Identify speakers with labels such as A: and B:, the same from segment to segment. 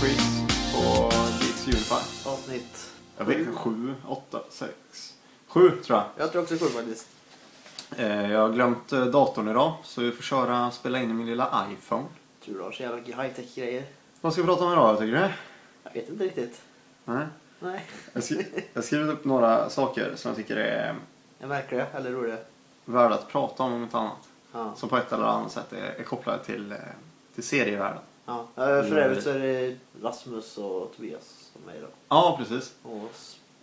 A: skit på Geeks Unify.
B: Avsnitt
A: Jag vet inte, sju, åtta, sex, sju tror jag.
B: Jag tror också sju faktiskt.
A: Eh, Jag har glömt eh, datorn idag så vi får köra spela in i min lilla iPhone.
B: Tror du har så jävla mycket high-tech grejer.
A: Vad ska vi prata om idag tycker du?
B: Jag vet inte riktigt.
A: Nej.
B: Nej.
A: Jag skri- jag har skrivit upp några saker som jag tycker är
B: Är märkliga eller roliga?
A: värda att prata om om inte annat.
B: Ja.
A: Som på ett eller annat sätt är, är kopplade till, eh, till serievärlden.
B: Ja. Eh, För övrigt så är det Rasmus och Tobias som är idag.
A: Ja, precis.
B: Och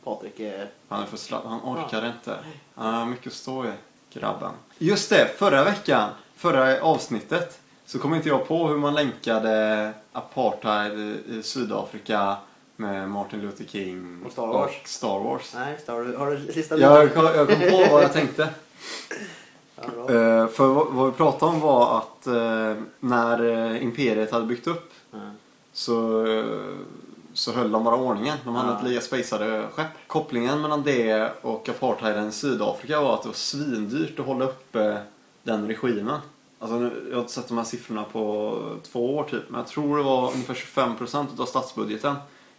B: Patrik är...
A: Han är för slapp. Han orkar inte. Han har mycket att stå i, grabben. Just det, förra veckan, förra avsnittet, så kom inte jag på hur man länkade apartheid i, Sydafrika med Martin Luther King
B: Och Star Wars.
A: och Star Wars.
B: Nej, du, har du listat
A: Jag, kom- jag kom på vad jag tänkte.
B: Ja.
A: Eh, för vad, vad vi pratade om var att eh, när eh, imperiet hade byggt upp
B: Ja.
A: så, så höll de bara ordningen. De hade
B: Ja.
A: ett lika spejsade skepp. Kopplingen mellan det och apartheiden i Sydafrika var att det var svindyrt att hålla uppe den regimen. Alltså, nu- jag har inte sett de här siffrorna på två år typ, men jag tror det var ungefär 25% av statsbudgeten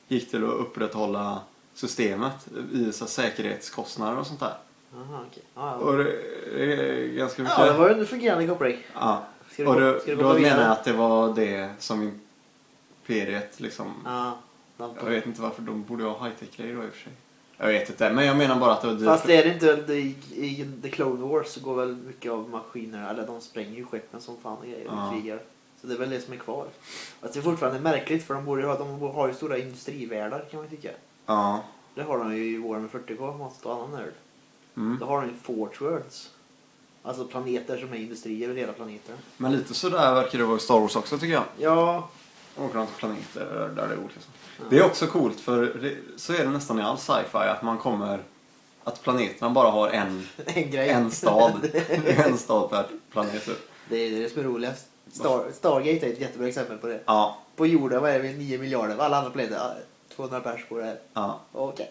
A: gick till att upprätthålla systemet i så säkerhetskostnader och sånt där.
B: Aha, okej. Ja, ja.
A: Och det är ganska mycket.
B: ja, det var en fungerande koppling.
A: Ja.
B: Ska du
A: Och då,
B: ska du
A: då menar jag att det var det som imperiet liksom...
B: Ja.
A: Jag vet inte varför de borde ha high-tech-grejer då i och för sig. Jag vet inte, men jag menar bara att det var dyrt.
B: Fast är det inte det, i, i The Clone Wars så går väl mycket av maskiner, eller de spränger ju skeppen som fan och grejer och
A: Ja.
B: krigar. Så det är väl det som är kvar. Fast det är fortfarande märkligt för de borde ha, de borde ha ju stora industrivärldar kan man tycka.
A: Ja.
B: Det har de ju i Warhammer 40K, måste annan nörd.
A: Mm.
B: Då har de ju Forge Worlds. Alltså planeter som är industrier över hela planeten.
A: Men lite sådär verkar det vara i Star Wars också tycker jag.
B: Ja,
A: De åker runt på planeter där det är olika saker. Det är också coolt för det, så är det nästan i all sci-fi att man kommer... Att planeterna bara har en,
B: en grej.
A: en stad. en stad per planet. typ.
B: det är det som är roligast. Star, Stargate är ett jättebra exempel på det.
A: Ja.
B: På jorden, vad är det, 9 miljarder? Alla andra planeter, ja, 200 pers på det här.
A: ja.
B: Okej.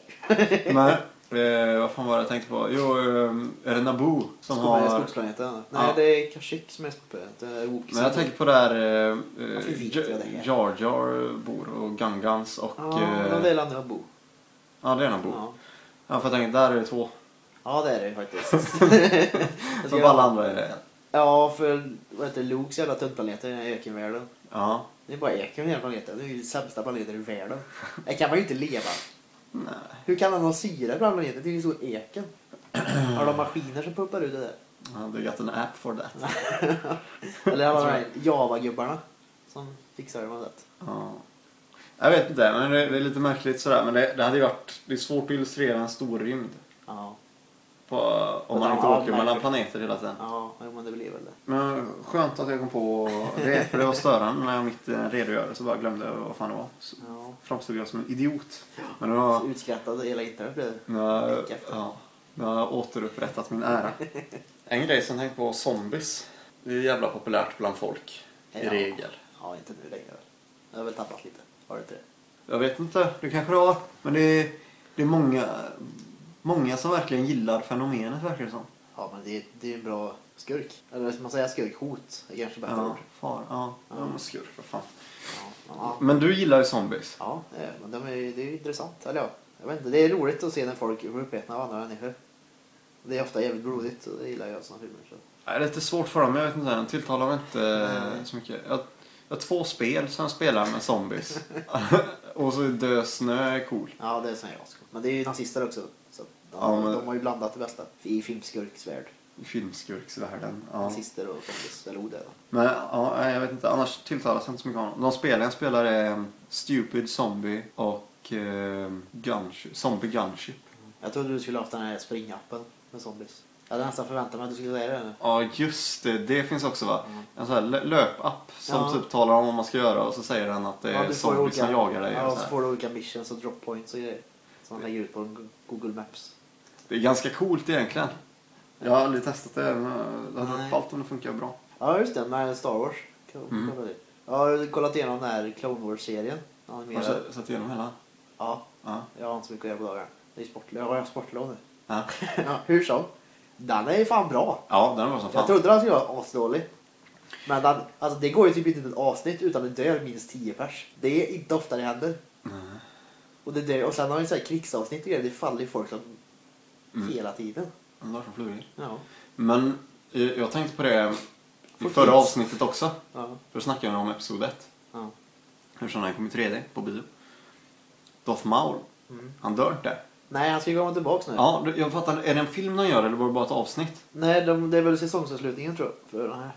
A: Men, eh, vad fan var det jag tänkte på? Jo, eh, är det Naboo som
B: Skog-
A: har...
B: Skogsplaneten. Nej,
A: Ja.
B: det är Kashyyyk som är skogsplaneten. Det är
A: Men jag tänker på eh,
B: Varför vet
A: eh,
B: jag det här?
A: Jar Jar bor och Gangans och...
B: Ja,
A: eh,
B: de delar Naboo.
A: ja, det är Naboo.
B: Ja.
A: Ja, för jag tänker, där är det två.
B: ja, det är det faktiskt.
A: Som alla andra är det.
B: Ja, för vad heter det, Lukes jävla tunnplanet i den här ökenvärlden.
A: Ja.
B: Det är bara öken i hela planeten. Det är ju den sämsta planeten i världen. Där kan man ju inte leva.
A: Nej.
B: Hur kan man ha syre på den planeten? Det är ju så eken. Har de maskiner som pumpar ut det där?
A: Ja, they got an app for that.
B: Eller har de här Java-gubbarna som fixar det med det?
A: Ja. Jag vet inte, men det det är lite märkligt sådär. Men det, det hade ju varit... Det är svårt att illustrera en stor rymd.
B: Ja,
A: På, om man inte
B: Ja,
A: åker mellan planeter hela tiden.
B: ja, men det blir väl det.
A: Men skönt att jag kom på det, för det var störande när jag mitt i en redogörelse bara glömde vad fan det var. Så
B: Ja.
A: framstod jag som en idiot. Men det var...
B: Utskrattad hela internet blev det.
A: Nu har jag,
B: Vecka efter.
A: ja, nu har jag återupprättat min ära. En grej som jag tänkte på zombies. Det är jävla populärt bland folk. I
B: Ja.
A: regel.
B: Ja, inte nu längre. Jag har väl tappat lite. Har du inte det?
A: Jag vet inte, det kanske det har. Men det är, det är många, många som verkligen gillar fenomenet verkar det som.
B: Ja, men det, det är en bra skurk. Eller ska man säga skurkhot? Det är kanske bättre
A: Ja,
B: ord.
A: far, ja. ja. Men skurk, vad fan.
B: Ja, ja.
A: Men du gillar ju zombies.
B: ja är, men de är, det är ju intressant. Eller ja, jag vet inte. Det är roligt att se när folk blir uppätna av andra människor. Det är ofta jävligt blodigt och det gillar jag sådana filmer. Så.
A: Det är lite svårt för dem, jag vet inte. Den tilltalar mig inte eh,
B: Nej.
A: så mycket. Jag, jag har två spel som jag spelar med zombies. och så Dö snö är cool.
B: Ja, det är sån jag Men det är ju nazister också.
A: Ja, men-
B: de har ju blandat det bästa i filmskurksvärld.
A: I filmskurksvärlden. Ja.
B: Nazister och zombies, eller odöda.
A: Men ja, jag vet inte. Annars tilltalas jag inte så mycket av dem. De spelen jag spelar är um, Stupid Zombie och um, Gunship, Zombie Gunship.
B: Jag trodde du skulle ha haft den här springappen med zombies. Jag hade nästan förväntat mig att du skulle säga det nu.
A: Ja, just det. Det finns också va?
B: Mm.
A: En sån här lö- löpapp som
B: Ja.
A: typ talar om vad man ska göra och så säger den att det är
B: Ja, får
A: zombies som jagar dig.
B: Ja,
A: och så
B: så får du olika missions och drop points och grejer. Som man lägger ut på Google Maps.
A: Det är ganska coolt egentligen. Jag har aldrig testat det. Men det hade varit ballt om det funkar bra.
B: Ja, just det. Med Star Wars.
A: Mm.
B: Jag har kollat igenom den här Clone Wars-serien.
A: Har du sett- igenom hela?
B: Ja,
A: Ja.
B: jag har inte så mycket att göra på dagarna. Det är sport. Jag har sportlov nu.
A: Ja,
B: ja, hur som. Den är ju fan bra.
A: ja den var som
B: Jag
A: fan.
B: trodde den skulle vara asdålig. Men han, alltså, det går ju typ inte ett avsnitt utan det dör minst 10 pers. Det är inte ofta det händer. Och, det dör, och sen har vi så här krigsavsnitt och grejer. Det faller ju folk som
A: Mm.
B: hela tiden.
A: Var som flugor.
B: Ja.
A: Men eh, jag tänkte på det i förra avsnittet också.
B: Ja.
A: Då snackade jag om episod 1.
B: ja.
A: Eftersom den kom i 3D på bio. Darth Maul.
B: Mm.
A: Han dör inte.
B: Nej, han ska ju komma tillbaks nu.
A: Ja, jag fattar. Är det en film de gör eller var det bara ett avsnitt?
B: Nej, de, det är väl säsongsavslutningen tror jag. För den här.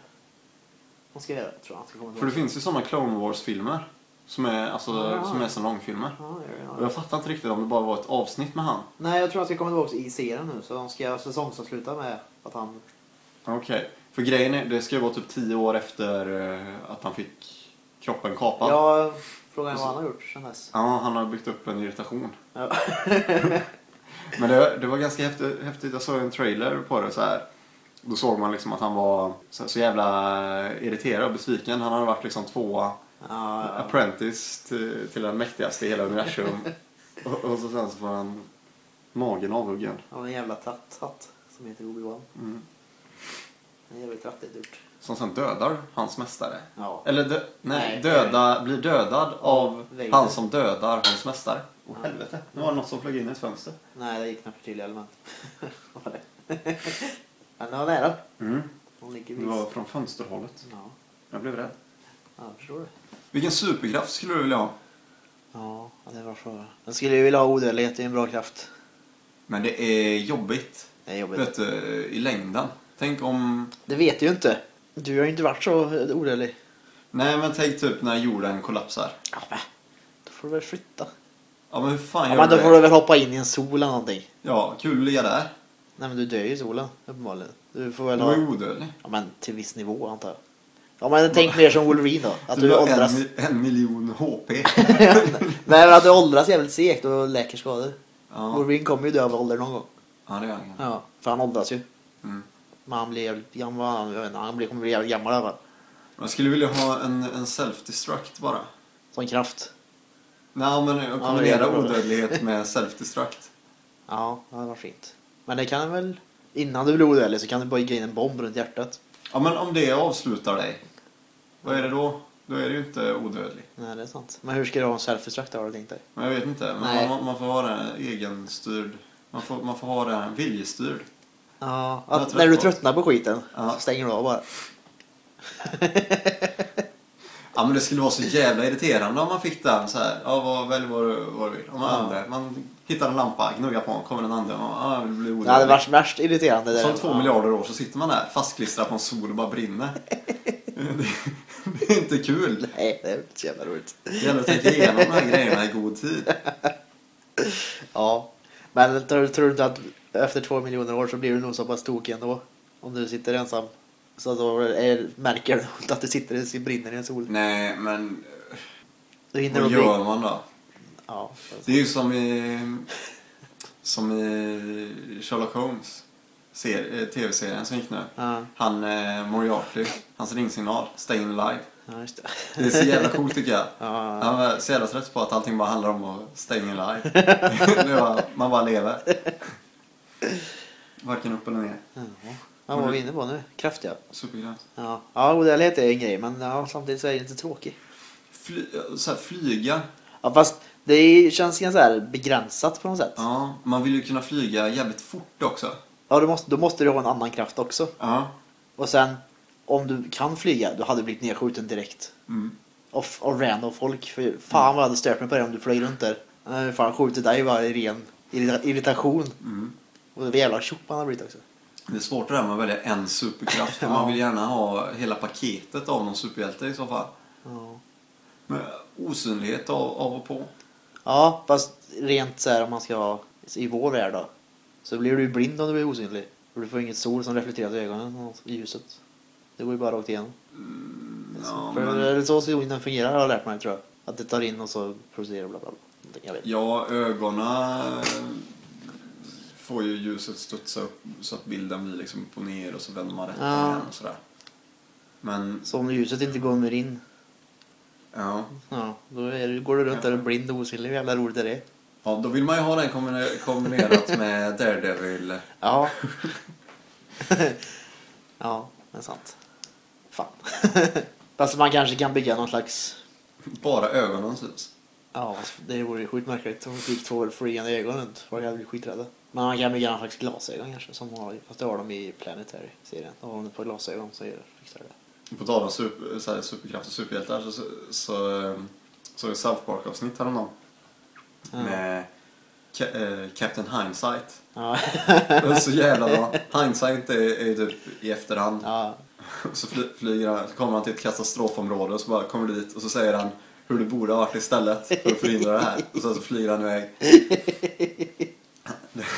B: Han ska tror jag. Han ska komma
A: För det finns ju sådana Clone Wars-filmer. Som är, alltså,
B: Ja.
A: som är som långfilmer.
B: Ja, ja.
A: Och jag fattar inte riktigt om det bara var ett avsnitt med han.
B: Nej, jag tror han ska komma tillbaka i serien nu. Så de ska säsongsavsluta med att han...
A: Okej. För grejen är, det ska ju vara typ 10 år efter eh, att han fick kroppen kapad.
B: Ja, frågan är vad han har gjort sen dess.
A: Ja, han har byggt upp en irritation.
B: Ja.
A: Men det, det var ganska häftigt, häftigt. Jag såg en trailer på det så här. Då såg man liksom att han var så, så jävla irriterad och besviken. Han hade varit liksom tvåa
B: Ja.
A: apprentice till, till den mäktigaste i hela universum. och, och så sen så får han magen avhuggen.
B: Han har en jävla tratthatt som heter Obi-Wan.
A: Mm.
B: En jävligt trattigt gjort.
A: Som sen dödar hans mästare.
B: Ja.
A: Eller dö, nej,
B: Nej.
A: döda, blir dödad av
B: Vader.
A: han som dödar hans mästare. Åh
B: Ja.
A: helvete, nu var det något som flög in i ett fönster.
B: Nej, det gick knappt till element. Vad var det? Men det var nära.
A: Mm. Det var från fönsterhållet.
B: Ja,
A: Jag blev rädd.
B: ja, jag förstår det.
A: Vilken superkraft skulle du vilja ha?
B: Ja, det var frågan. Jag skulle ju vilja ha odödlighet, det är en bra kraft.
A: Men det är jobbigt.
B: Det är jobbigt.
A: Vet du, i längden. Tänk om...
B: Det vet du ju inte. Du har ju inte varit så odödlig.
A: Nej men tänk typ när jorden kollapsar.
B: Ja, men. Då får du väl flytta.
A: Ja men hur fan
B: Ja,
A: gör
B: men
A: du
B: då får du väl hoppa in i en sol eller någonting.
A: Ja, kul att ligga där.
B: Nej men du dör ju i solen uppenbarligen. Du får väl
A: Du
B: ha...
A: odödlig.
B: Ja men till viss nivå antar jag. Ja men tänk mer som Wolverine då. Att du,
A: har
B: åldras.
A: en, en miljon HP.
B: Nej men att du åldras jävligt segt och läker skador.
A: Ja,
B: Wolverine kommer ju dö av ålder någon gång.
A: ja det gör han.
B: Ja. För han åldras ju.
A: Mm.
B: Men han blir jävligt gammal. Jag vet inte, han blir, kommer bli jävligt gammal i alla fall.
A: Jag skulle vilja ha en, en self-destruct bara.
B: Som kraft.
A: Nej men
B: det
A: kombinera
B: är bra.
A: odödlighet med self-destruct.
B: Ja, det varit fint. Men det kan väl... Innan du blir odödlig så kan du bara gå in en bomb runt hjärtat.
A: Ja men om det avslutar dig. Vad är det då? Då är du ju inte odödlig.
B: Nej det är sant. Men hur ska du ha en self-destruct har du tänkt dig?
A: Men jag vet inte. Men man, man får ha den egenstyrd. Man får, man får ha den viljestyrd.
B: Ja, att när du tröttnar på skiten
A: Ja.
B: så stänger du av bara.
A: Ja men det skulle vara så jävla irriterande om man fick den så här. Ja vad, välj vad du, vad du vill. Om man,
B: Ja.
A: man hittar en lampa, gnuggar på den, kommer den andra. Man, ja, jag vill bli
B: Det hade
A: odödlig.
B: varit värst irriterande.
A: Så
B: där.
A: om två
B: Ja.
A: miljarder år så sitter man där fastklistrad på en sol och bara brinner. det, det är inte kul.
B: Nej, det är inte så jävla roligt.
A: Det gäller att tänka igenom de här grejerna i god tid.
B: Ja. Men tror, tror du inte att efter två miljoner år så blir du nog så pass tokig ändå? Om du sitter ensam. Så då är, märker du inte att du sitter och brinner i en sol.
A: Nej men vad gör man då?
B: Ja.
A: Det är ju som i, som i Sherlock Holmes ser, eh, tv-serien som gick nu.
B: Ja,
A: Han eh, Moriarty, hans ringsignal, Staying Alive.
B: ja det.
A: Det är så jävla coolt tycker jag.
B: Ja,
A: Han var så jävla trött på att allting bara handlar om att staying alive. det var, man bara lever. Varken upp eller ner.
B: ja. Vad var vi inne på nu? Kraftiga.
A: Supergräns.
B: Ja, ja odödlighet är en grej men ja, samtidigt så är det inte tråkigt.
A: Fly, så här, flyga.
B: Ja, fast det känns ganska så här begränsat på något sätt.
A: Ja, man vill ju kunna flyga jävligt fort också.
B: Ja, då måste, då måste du ha en annan kraft också.
A: Ja.
B: Och sen, om du kan flyga, du hade blivit nedskjuten direkt.
A: Mm.
B: Av, av random folk. För fan vad jag hade stört mig på det om du flög runt där. Fan skjutit dig bara i ren irrita- irritation.
A: Mm.
B: Och det var jävla tjock man har blivit också.
A: Det är svårt det där med att välja en superkraft.
B: Ja.
A: man vill gärna ha hela paketet av någon superhjälte i så fall.
B: Ja.
A: Med osynlighet av, av och på.
B: Ja, fast rent så här om man ska ha i vår värld då. Så blir du ju blind om du blir osynlig. För du får inget sol som reflekterar i ögonen och i ljuset. Det går ju bara rakt igenom.
A: Ja,
B: För
A: men,
B: det är så zonen fungerar har jag lärt mig tror jag. Att det tar in och så producerar bla bla bla. Jag vet.
A: ja ögonen får ju ljuset studsa upp så att bilden blir liksom upp och ner och så vänder man rätt
B: Ja.
A: igen och sådär. Men,
B: Så om ljuset inte går in,
A: ja.
B: ja, då är, går du runt där och blind och osynlig. Hur jävla roligt är det?
A: Ja, då vill man ju ha den kombine- kombinerat med Daredevil.
B: Ja. ja, det är sant. Fan. Fast man kanske kan bygga någon slags...
A: Bara ögonen syns.
B: Ja, det vore ju sjukt märkligt om det fick två flygande ögon runt. Folk hade blivit skiträdda. Men man kan bygga någon slags glasögon kanske. Som har, fast det har de i Planetary-serien. De har ett par glasögon så fixar det.
A: På tal om super, så här, superkraft och superhjältar så, så, så, ehm, så är det South Park-avsnitt häromdagen.
B: Ja.
A: Med Ca- eh, Captain Hindsight.
B: Ja.
A: Det är så jävla bra. Hindsight är, är typ i efterhand.
B: ja.
A: Så fly, flyger han, så kommer han till ett katastrofområde och så bara kommer dit och så säger han hur det borde ha varit istället för att förhindra det här. Och sen så flyger han iväg.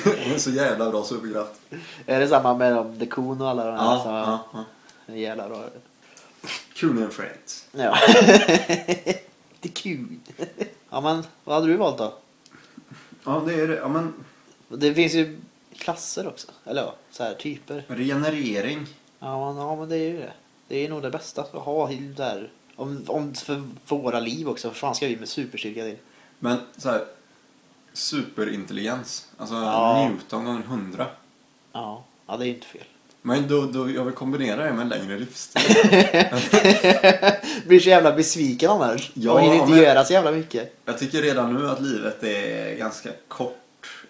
A: Det är så jävla bra superkraft.
B: Är det samma med de, The Coon och alla de här?
A: Ja,
B: så,
A: ja, ja.
B: Jävla bra.
A: Cool and Friends.
B: Ja. det är kul. Ja men, vad hade du valt då?
A: Ja, det är det. Ja, men
B: Det finns ju klasser också. Eller ja, så här typer.
A: regenerering.
B: Ja men, ja men det är ju det. Det är nog det bästa att ha där. Om, om för, för våra liv också. Vad fan ska vi med superstyrka till?
A: Men så här, superintelligens. Alltså
B: Ja.
A: Newton gånger 100.
B: Ja, ja det är inte fel.
A: Men då, då, jag vill kombinera det med en längre livstid.
B: Blir så jävla besviken annars.
A: Ja,
B: Man hinner inte
A: men-
B: göra så jävla mycket.
A: Jag tycker redan nu att livet är ganska kort.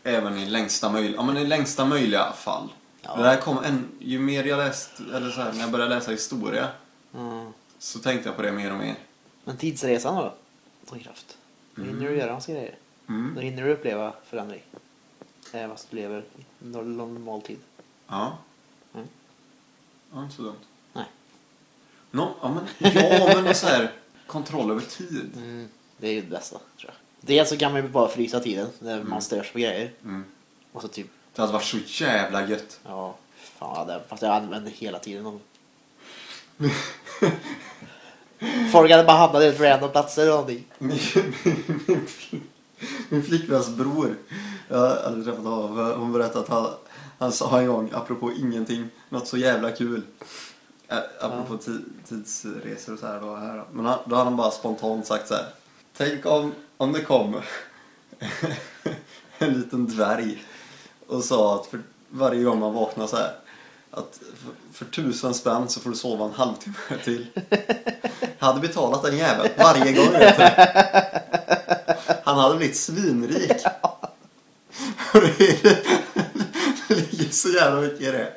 A: Även i längsta möjliga, ja, men i längsta möjliga fall.
B: Ja.
A: Det där kom en, ju mer jag läst, eller så här, när jag började läsa historia
B: Mm.
A: så tänkte jag på det mer och mer.
B: Men tidsresan då? Tar kraft. Då hinner du göra massa grejer.
A: Mm.
B: Då hinner du uppleva förändring. Även fast du lever i nor- normal tid.
A: Ja.
B: Mm.
A: Ja, inte så dumt.
B: Nej.
A: Nå, ja men, ja men så här, kontroll över tid.
B: Mm. Det är ju det bästa tror jag. Dels så kan man ju bara frysa tiden när man störs på grejer.
A: Mm.
B: Och så typ,
A: Det hade varit så jävla gött.
B: ja, fan det, fast jag använder hela tiden. Folk hade bara hamnat i random platser eller någonting.
A: Min, min, min, min flickväns bror, jag aldrig träffat honom, hon berättade att han, han sa en gång, apropå ingenting, något så jävla kul. Ä, apropå ti, tidsresor och så här då, här. Men han, då hade han bara spontant sagt så här. Tänk om, om det kom en liten dvärg och sa att för varje gång man vaknar så här att för, för tusen spänn så får du sova en halvtimme till. Jag hade betalat den jäveln varje gång. Han hade blivit svinrik. Och det, är- det ligger så jävla mycket i det.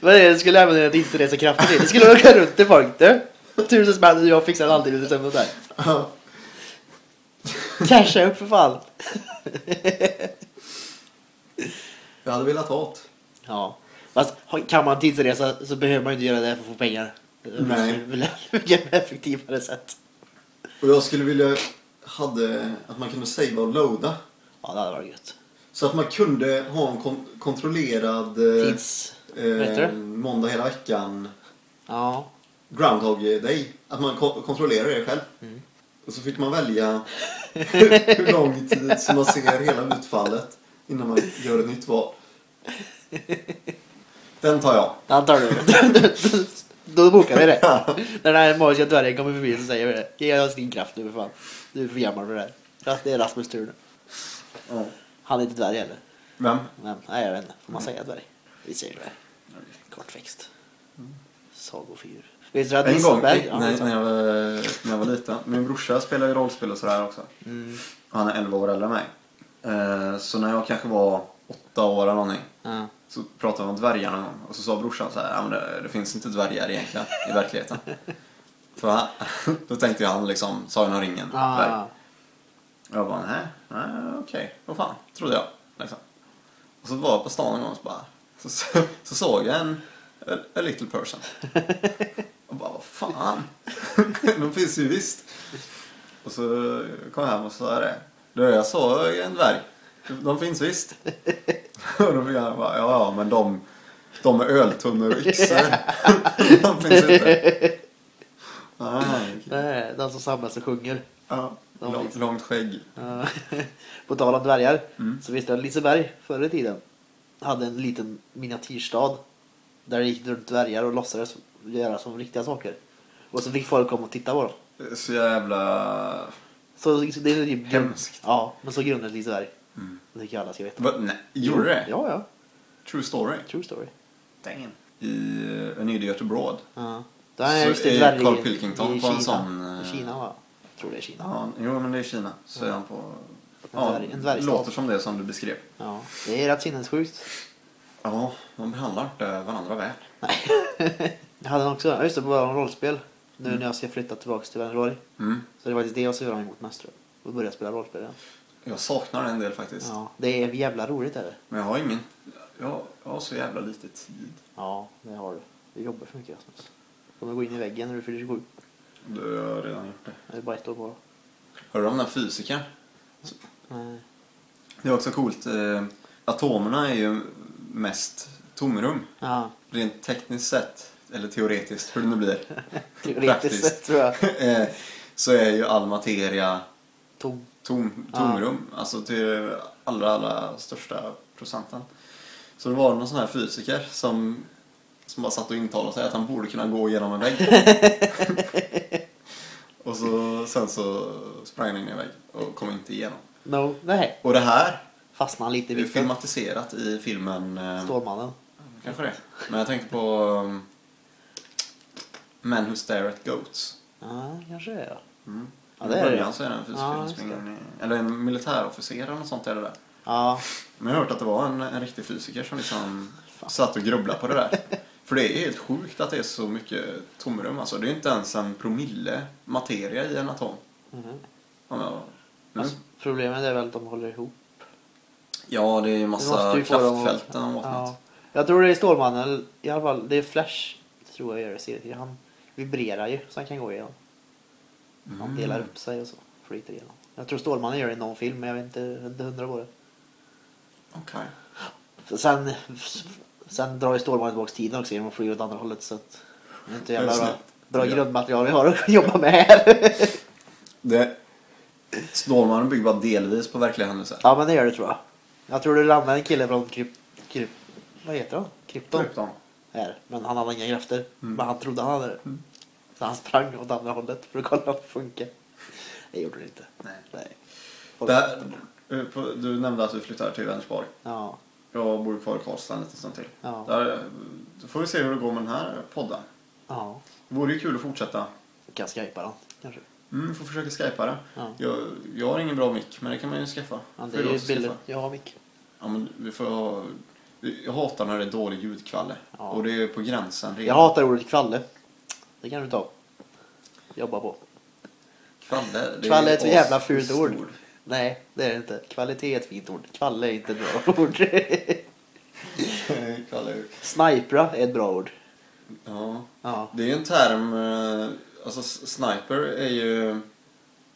B: Vad är det du skulle använda dina tidsresekrafter till? Du skulle åka runt till folk du. Tusen spänn och jag fixar alltid lite sämre där.
A: Ja.
B: Casha upp för fan.
A: Jag hade velat ha det.
B: Ja. Fast kan man tidsresa så behöver man ju inte göra det för att få pengar. Det är
A: Nej.
B: mycket effektivare sätt.
A: Och jag skulle vilja hade, att man kunde savea och loada.
B: Ja, det hade varit gött.
A: Så att man kunde ha en kon- kontrollerad eh,
B: Tids...
A: eh, måndag hela veckan
B: Ja.
A: Groundhog Day. Att man ko- kontrollerar det själv.
B: Mm.
A: Och så fick man välja hur lång tid som man ser hela utfallet innan man gör ett nytt val. Den tar jag.
B: Den tar du. Då bokar vi det. När den här magiska dvärgen kommer förbi så säger vi det. Ge oss din kraft nu för fan. Du är för gammal för det här. Det är Rasmus tur nu.
A: Ja.
B: Han är inte dvärg heller.
A: Vem?
B: Men nej, jag vet inte. Får man säga dvärg? Vi säger det. Kortväxt. Sagofyr. Vet du att
A: En gång,
B: Liseberg... Ja,
A: när,
B: det är
A: jag, när jag var liten. Min brorsa spelar ju rollspel och sådär också.
B: Mm.
A: Han är 11 år äldre än mig. Eh, Så när jag kanske var 8 år eller någonting.
B: Ja.
A: Så pratade vi om dvärgar någon gång. Och så sa brorsan så här, det, det finns inte dvärgar egentligen i verkligheten. För då tänkte jag han liksom, Sagan om ringen, dvärg.
B: Ah.
A: Och jag bara, nej, nej okej, vad fan, trodde jag. Liksom. Och så var jag på stan en gång och så bara, så, så, så såg jag en a, a little person. Och bara, vad fan, de finns ju visst. Och så kom jag hem och sa det. Du, jag såg en dvärg. De finns visst. Och då fick han bara, ja, ja, men de, de är öltunnor och yxor. de finns inte. Nej, okej.
B: Nej, den som samlas och sjunger.
A: Ja,
B: De
A: långt,
B: finns.
A: långt skägg.
B: Ja. På tal om dvärgar
A: Mm.
B: så visste jag att Liseberg förr i tiden hade en liten miniatyrstad där det gick runt dvärgar och låtsades göra som riktiga saker. Och så fick folk komma och titta på dem.
A: Så jävla...
B: Så det är typ
A: Hemskt.
B: Ja, men så grundades Liseberg.
A: Mm.
B: Det tycker jag alla ska veta.
A: Va, nej, gjorde det?
B: Ja, ja.
A: True story?
B: True story.
A: Damn. i eh, En idiot abroad.
B: Ja. Då är
A: Så är Carl Pilkington på en
B: Kina.
A: sån, eh,
B: I Kina va? Tror det är Kina.
A: Ja, jo men det är Kina. Så är han på...
B: En
A: Ja,
B: dvärg- en
A: låter som det som du beskrev.
B: Ja. Det är rätt sinnessjukt.
A: Ja, man behandlar inte varandra väl.
B: Nej. jag hade också, just det, bara om rollspel. Nu när jag ska flytta tillbaka till Vänersborg.
A: Mm.
B: Så det är faktiskt det jag ser fram emot mest tror jag. Att börja spela rollspel igen.
A: Jag saknar en del faktiskt.
B: Ja, det är jävla roligt är det.
A: Men jag har ingen... Jag, jag har så jävla lite tid.
B: Ja, det har du. Du jobbar för mycket Rasmus. Du kommer gå in i väggen när du fyller 27.
A: Du har redan gjort det.
B: Det är bara ett år kvar.
A: Hörde du om den här fysikern?
B: Nej.
A: Det är också coolt. Eh, atomerna är ju mest tomrum.
B: Ja,
A: Rent tekniskt sett, eller teoretiskt, hur det nu blir.
B: teoretiskt sett tror jag.
A: eh, så är ju all materia
B: Tom.
A: tom,
B: Ja.
A: tomrum. Alltså till allra, allra största procenten. Så det var någon sån här fysiker som, som bara satt och intalade sig att han borde kunna gå igenom en vägg. och så, sen så sprang han in i en vägg och kom inte igenom.
B: No, nej.
A: Och det här
B: Fastnade lite i
A: är
B: mitten.
A: filmatiserat i filmen... eh,
B: Stålmannen.
A: Kanske det. Men jag tänkte på um, Men Who Stare At Goats.
B: Ja, kanske det är ja.
A: Mm.
B: Ja, det är det.
A: så är det en fysiker
B: Ja,
A: som
B: just
A: springer
B: det.
A: in i, Eller en militärofficer eller något sånt är det där.
B: Ja,
A: Men jag har hört att det var en, en riktig fysiker som liksom satt och grubblade på det där. För det är helt sjukt att det är så mycket tomrum. Alltså, det är inte ens en promille materia i en atom.
B: mhm.
A: Om jag, mm.
B: Alltså, problemet är väl att de håller ihop.
A: Ja, det är ju massa
B: måste ju få dem att-
A: kraftfält och whatnot.
B: Ja. Jag tror det är Stålmannen, eller i alla fall det är Flash. Tror jag gör det serien. Han vibrerar ju så han kan gå igenom. Han
A: Mm.
B: delar upp sig och så flyter igenom. Jag tror Stålmannen gör det i någon film men jag vet inte, inte hundra på det.
A: Okej.
B: Så sen, sen drar ju Stålmannen tillbaka tiden också genom att flyga åt andra hållet så att det är inte jävla bra, bra
A: Ja.
B: grundmaterial vi har att jobba med här.
A: Det... Stålmannen bygger bara delvis på verkliga händelser.
B: ja men det gör det tror jag. Jag tror det ramlade en kille från kryp, kryp, vad heter han? Krypton.
A: Krypton.
B: Här. Men han hade inga krafter.
A: Mm.
B: Men han trodde han hade det. Så han sprang åt andra hållet för att kolla om det funkar. Det gjorde det inte.
A: Nej.
B: Nej.
A: Där, du nämnde att du flyttar till Vänersborg.
B: Ja.
A: Jag bor kvar i Karlstad en liten stund till.
B: Ja.
A: Där, då får vi se hur det går med den här podden.
B: Ja.
A: Det vore ju kul att fortsätta.
B: Jag kan skypa den kanske.
A: Mm, vi får försöka skypa det.
B: Ja.
A: Jag, jag har ingen bra mick, men det kan man ju skaffa.
B: Ja, det är ju
A: skaffa?
B: Jag har mycket.
A: Ja, men vi får ha... Jag hatar när det är dålig ljudkvalle.
B: Ja.
A: Och det är på gränsen redan.
B: Jag hatar ordet kvalle. Det kan du ta. Jobba på.
A: Kvalle, det
B: Kvalle är ett jävla fult ord. Nej, det är det inte. Kvalitet är ett fint ord. Kvalle är inte ett bra ord.
A: Kvalle.
B: Snipra är ett bra ord.
A: Ja.
B: Ja.
A: Det är ju en term, eh, alltså sniper är ju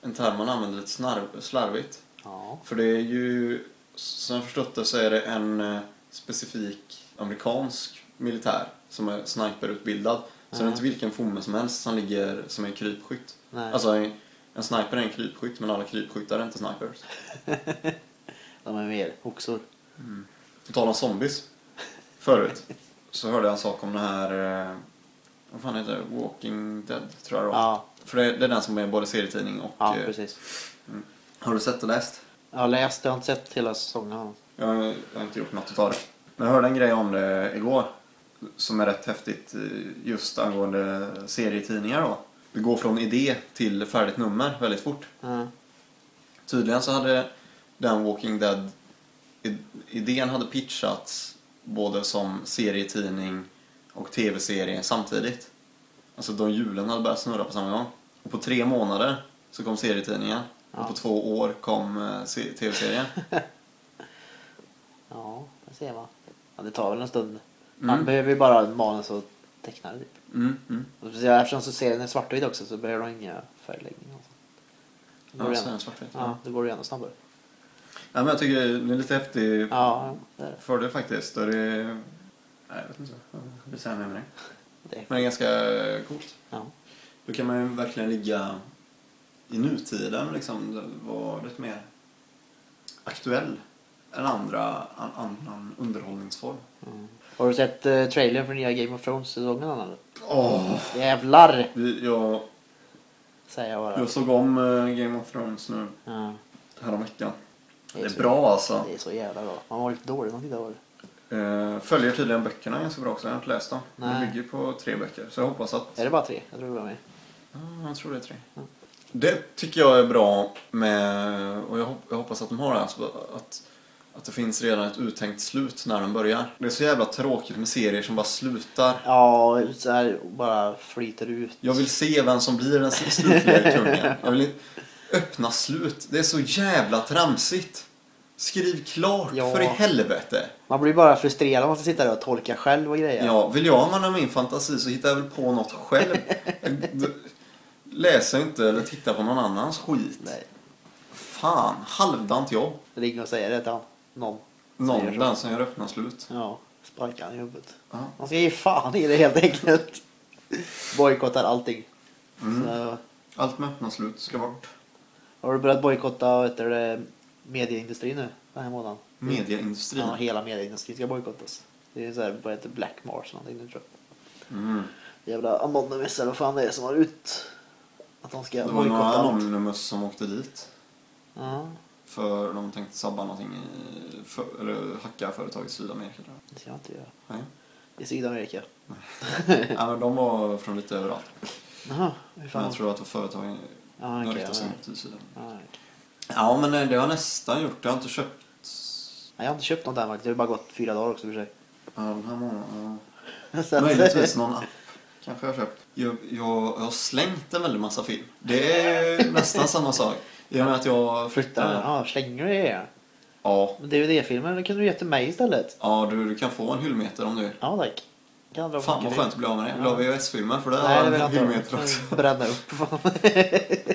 A: en term man använder lite snarv, slarvigt.
B: Ja.
A: För det är ju, som jag förstått det så är det en eh, specifik amerikansk militär som är sniperutbildad. Så det är inte vilken fomme som helst som ligger som är krypskytt.
B: Nej.
A: Alltså en en sniper är en krypskytt men alla krypskyttar är inte snipers.
B: De är mer oxor.
A: På tal om zombies. Förut så hörde jag en sak om det här, eh, vad fan heter det? Walking Dead tror jag det var.
B: Ja.
A: För det, det är den som är både serietidning och...
B: Ja,
A: eh,
B: precis.
A: har du sett och läst?
B: Jag har läst, jag har inte sett hela säsongen.
A: Jag, har- jag har inte gjort något utav det. Men jag hörde en grej om det igår. Som är rätt häftigt eh, just angående serietidningar då. Det går från idé till färdigt nummer väldigt fort.
B: Ja.
A: Tydligen så hade den Walking Dead idén hade pitchats både som serietidning och tv-serie samtidigt. Alltså de hjulen hade börjat snurra på samma gång. Och på tre månader så kom serietidningen.
B: Ja.
A: Och på två år kom eh, se- tv-serien.
B: Ja, det ser man. Ja, det tar väl en stund.
A: Mm.
B: Man behöver ju bara manus och tecknare typ.
A: Mm, mm.
B: Och speciellt Eftersom så serien är svartvit också så behöver de inga färgläggningar. och sånt. Går
A: Ja, svartvit.
B: Ja, det går ju ännu snabbare.
A: Ja, men jag tycker det är lite häftig
B: Ja, det är det.
A: fördel faktiskt. Och det. Nej, jag vet inte. Jag vill säga mer med det. Men det är ganska coolt.
B: Ja.
A: Då kan man ju verkligen ligga i nutiden liksom. Vara lite mer aktuell än andra, an, annan underhållningsform.
B: Mm. Har du sett uh, trailern för nya Game of Thrones-säsongen eller?
A: Åh!
B: Jävlar!
A: Jag,
B: Säger jag bara.
A: jag såg om eh, Game of Thrones nu
B: Ja.
A: häromveckan. Det är
B: så-
A: bra alltså.
B: Det är så jävla bra. Man var lite dålig när man tittade på det.
A: Eh, följer tydligen böckerna ganska bra också. Jag har inte läst dem. Det
B: Nej.
A: bygger på tre böcker. Så jag hoppas att...
B: Är det bara tre? Jag tror det var med.
A: Ja, jag tror det är tre. Det tycker jag är bra med, och jag, hop- jag hoppas att de har det, alltså, att, att det finns redan ett uttänkt slut när den börjar. Det är så jävla tråkigt med serier som bara slutar.
B: Ja, så här bara flyter ut.
A: Jag vill se vem som blir den slutliga kungen. Jag vill inte öppna slut. Det är så jävla tramsigt. Skriv klart
B: Ja.
A: för i helvete.
B: Man blir bara frustrerad om man ska sitta där och tolka själv och grejer.
A: Ja, vill jag använda min fantasi så hittar jag väl på något själv. Läser inte eller tittar på någon annans skit.
B: Nej.
A: Fan, halvdant jobb.
B: Ring och säga det till han. Någon.
A: Någon, den som gör öppna slut.
B: Ja, sparka han i huvudet.
A: Ja.
B: Man ska ge fan i det helt enkelt. Bojkottar allting.
A: Mm.
B: Så,
A: Allt med öppna slut ska bort.
B: har du börjat bojkotta det, medieindustrin nu den här månaden?
A: Medieindustrin.
B: Ja, hela medieindustrin ska bojkottas. Det är så här, vad heter Black Mars någonting nu tror jag.
A: Mm.
B: Jävla Anonymous eller vad fan det är som har ut att de ska
A: Det var några
B: bojkotta allt.
A: Anonymous som åkte dit.
B: Ja,
A: För de tänkte sabba någonting i, för, eller hacka företag i Sydamerika tror jag.
B: det ska jag inte göra.
A: Nej.
B: I Sydamerika.
A: ja, men de var från lite överallt.
B: Jaha, hur
A: Men
B: fan?
A: jag tror att företagen
B: Ja,
A: de
B: okej,
A: riktar sig mot i Sydamerika.
B: Ja,
A: men eh, det har jag nästan gjort. Jag har inte köpt
B: Nej, Jag har inte köpt något än faktiskt. Det har bara gått fyra dagar också för sig.
A: ja, den här månaden. Ja. Möjligtvis någon app. Kanske jag har köpt. Jag, jag, jag har slängt en väldig massa film. Det är nästan samma sak. I och med att jag flyttar.
B: Ja, slänger du det?
A: Ja,
B: DVD-filmer kunde du ge till mig istället.
A: ja du, du kan få en hyllmeter om du vill.
B: Ja, tack. Kan jag dra
A: Fan vad skönt att bli av med det. Vill du ha VHS-filmer? För det
B: Nej,
A: har
B: det vill
A: en
B: jag inte.
A: hyllmeter också.
B: Bränna upp. fan.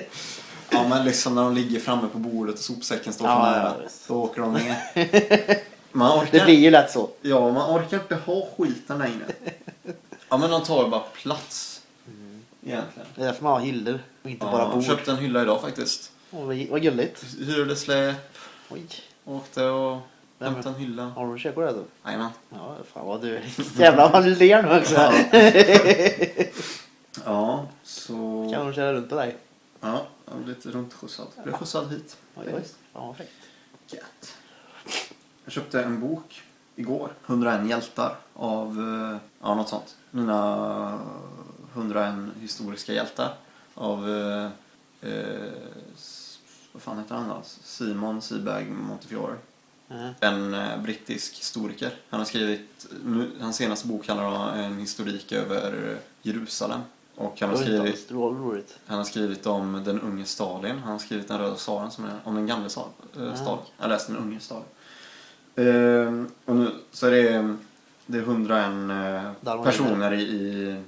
A: Ja, men liksom när de ligger framme på bordet och sopsäcken står för
B: ja,
A: nära.
B: visst.
A: Då åker de ner. Man orkar,
B: Det blir ju lätt så.
A: Ja, man orkar inte ha skiten längre. Ja, men de tar bara plats. Egentligen.
B: Det är därför man har hyllor och inte bara
A: Ja, jag
B: bord.
A: köpte en hylla idag faktiskt.
B: Åh, vad, gulligt.
A: Hyrde släp,
B: Oj.
A: åkte och hämtade en hylla.
B: Har du körkort då?
A: Jajamän.
B: Ja, fan vad du Jävlar vad du ler nu också.
A: Ja. Ja, så...
B: Kan de köra runt på dig?
A: Ja, jag blev lite runtskjutsad. Jag blev skjutsad hit.
B: Oj, oj. Vad fräckt.
A: Gött. Jag köpte en bok igår. 101 hjältar av, eh, ja något sånt. Mina 101 historiska hjältar av, eh, eh, vad fan heter han då? Simon Seberg Montefiore.
B: Ja.
A: En eh, brittisk historiker. Han har skrivit, nu, hans senaste bok handlar om en historik över Jerusalem. Och han har skrivit han har skrivit om den unge Stalin. Han har skrivit den röda tsaren som är om den gamle Stal- äh,
B: Ja.
A: Stalin. Jag läste den unge Stalin. Ehm, och nu, så är det, det är 101 eh, personer i, i,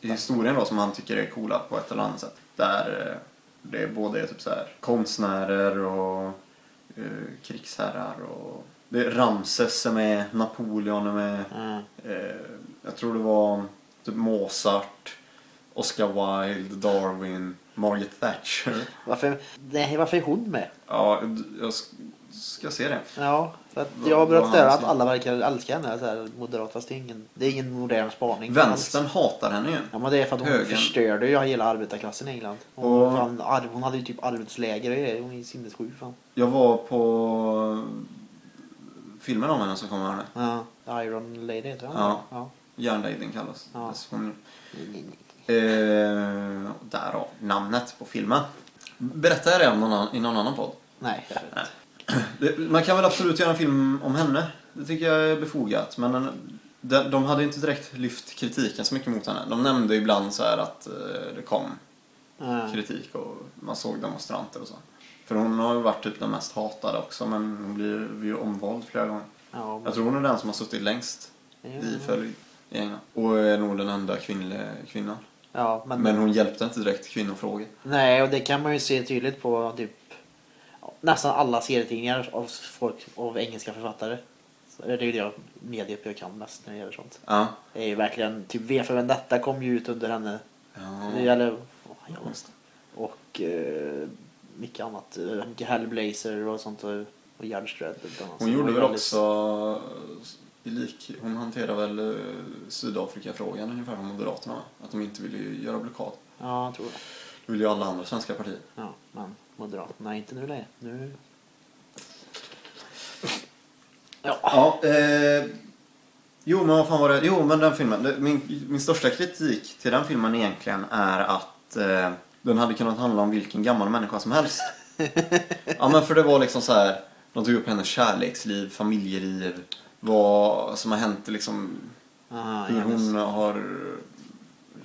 A: i historien då som han tycker är coola på ett eller annat sätt. Där eh, det är både typ så här, konstnärer och eh, krigsherrar och det är Ramses är med, Napoleon är med.
B: Ja.
A: Eh, jag tror det var typ Mozart, Oscar Wilde, Darwin, Margaret Thatcher.
B: Varför, nej, varför är hon med?
A: Ja, jag ska se det.
B: Ja, för att jag har börjat störa att alla verkar älska henne. Så här, moderat, fast det är ingen, det är ingen modern spaning.
A: Vänstern hatar henne ju.
B: Ja men det är för att hon
A: Högern.
B: förstörde ju hela arbetarklassen i England. Hon,
A: Och-
B: fan, hon hade ju typ arbetsläger och grejer. Hon är sinnessjuk fan.
A: Jag var på filmen om henne som kommer här nu.
B: Ja. Iron Lady heter hon.
A: Ja.
B: ja.
A: Järnladyn kallas
B: Ja.
A: hon. Eh, därav namnet på filmen. Berättade jag det om någon annan, i någon annan podd?
B: Nej, jag vet inte.
A: Det, man kan väl absolut göra en film om henne. Det tycker jag är befogat. Men en, de, de hade inte direkt lyft kritiken så mycket mot henne. De nämnde ibland så här att eh, det kom
B: Ja.
A: kritik och man såg demonstranter och så. För hon har ju varit typ den mest hatade också men hon blir ju omvald flera gånger.
B: Ja, men-
A: Jag tror hon är den som har suttit längst
B: Ja.
A: i följd i England. Och är nog den enda kvinnliga kvinnan.
B: Ja, men,
A: Men hon hjälpte inte direkt kvinnofrågor.
B: Nej, och det kan man ju se tydligt på typ nästan alla serietidningar av folk av engelska författare. Så det är ju det mediet jag kan mest när det gäller sånt.
A: Ja.
B: Det är ju verkligen, typ V för Vendetta kom ju ut under henne.
A: ja.
B: Det gäller, ja,
A: just det.
B: och eh, mycket annat. Eh, Hellblazer och sånt och, och. Så
A: Hon gjorde väl också lik, hon hanterar väl eh, Sydafrikafrågan ungefär som Moderaterna? Att de inte ville göra blockad.
B: Ja, jag tror det.
A: Det vill ju alla andra svenska partier.
B: Ja, men Moderaterna, inte nu längre. Nu... Ja.
A: Ja, eh, Jo, men vad fan var det? Jo, men den filmen. Min, min största kritik till den filmen egentligen är att eh, den hade kunnat handla om vilken gammal människa som helst. ja, men för det var liksom så här. De tog upp hennes kärleksliv, familjeliv, vad som har hänt liksom
B: Aha,
A: hur hon har